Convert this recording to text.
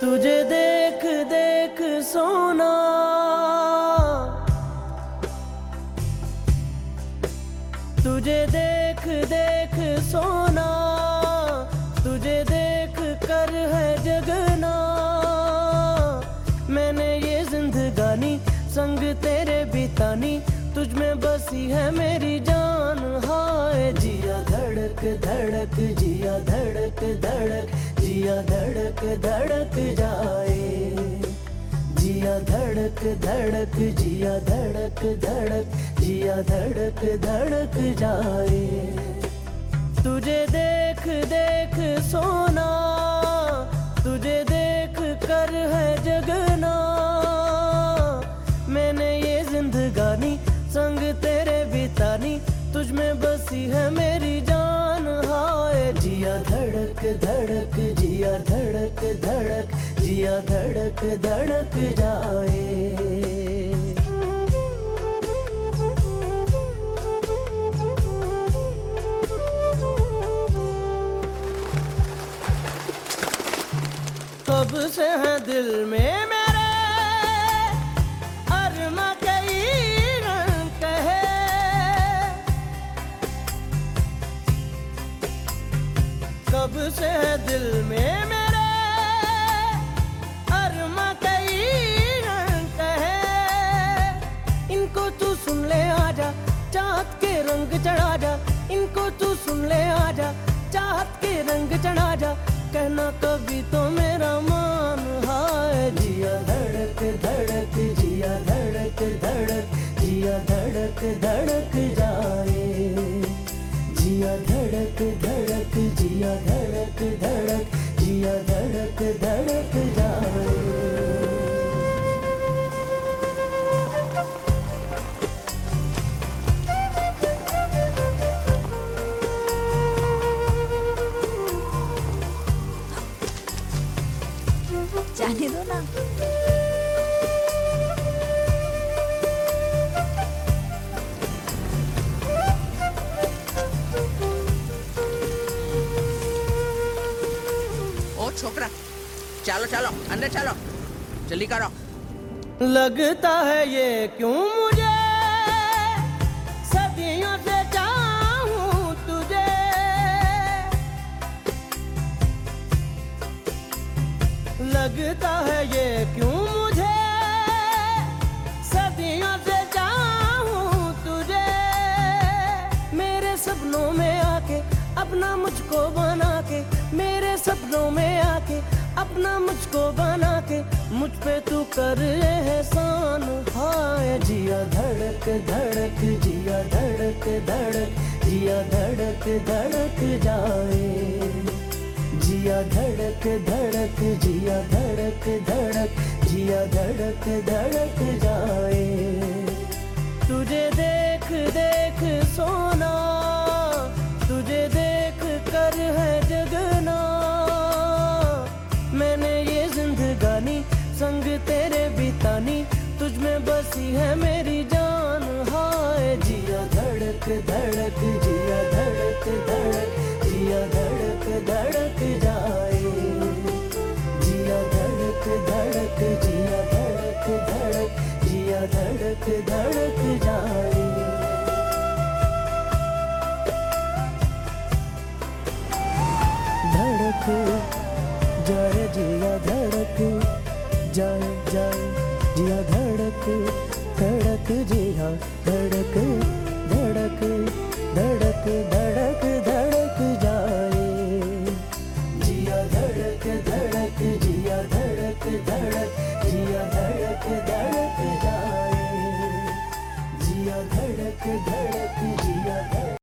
तुझे देख देख सोना। तुझे देख देख सोना। तुझे देख कर है जगना। मैंने ये जिंदगानी, संग तेरे बितानी। तुझ में बसी है मेरी जान। धड़क धड़क, जिया धड़क धड़क, जिया धड़क धड़क जाए। जिया धड़क धड़क, जिया धड़क धड़क, जिया धड़क धड़क जाए। तुझे देख देख सोना, तुझे देख कर है जगना। मैंने ये जिंदगानी, संग तेरे बितानी, तुझ में बसी है मेरी धड़क जिया धड़क धड़क जिया धड़क धड़क जाए। कब से है दिल में मेरे से दिल में मेरे अरमा कई कहे। इनको तू सुन ले आजा चाहत के रंग चढ़ा जा। इनको तू सुन ले आजा चाहत के रंग चढ़ा जा। कहना कभी तो मेरा मान हाय, जिया धड़क धड़क, जिया धड़क धड़क, जिया धड़क धड़क। जाने दो ना। ओ छोकरा चलो चलो अंदर चलो जल्दी करो। लगता है ये क्यों मुझे लगता है ये क्यों मुझे? सदियों से चाहूँ तुझे। मेरे सपनों में आके अपना मुझको बना के मेरे सपनों में आके अपना मुझको बना के मुझ पे तू कर एहसान हाय, जिया धड़क धड़क, जिया धड़क धड़क, जिया धड़क धड़क जाए। जिया धड़क धड़क, जिया धड़क धड़क, जिया धड़क धड़क जाए। तुझे देख देख सोना, तुझे देख कर है जगना। मैंने ये जिंदगानी, संग तेरे बितानी, तुझ में बसी है मेरी जान। हाय, जिया धड़क धड़क, जिया धड़क धड़क, जिया धड़क धड़क धड़क जाए। धड़क जाए जिया धड़क जाए जाए जिया धड़क धड़क जिया धड़क धड़क धड़क धड़क धड़क जाए। जिया धड़क धड़क जिया धड़क धड़क जिया धड़क। धड़क धड़क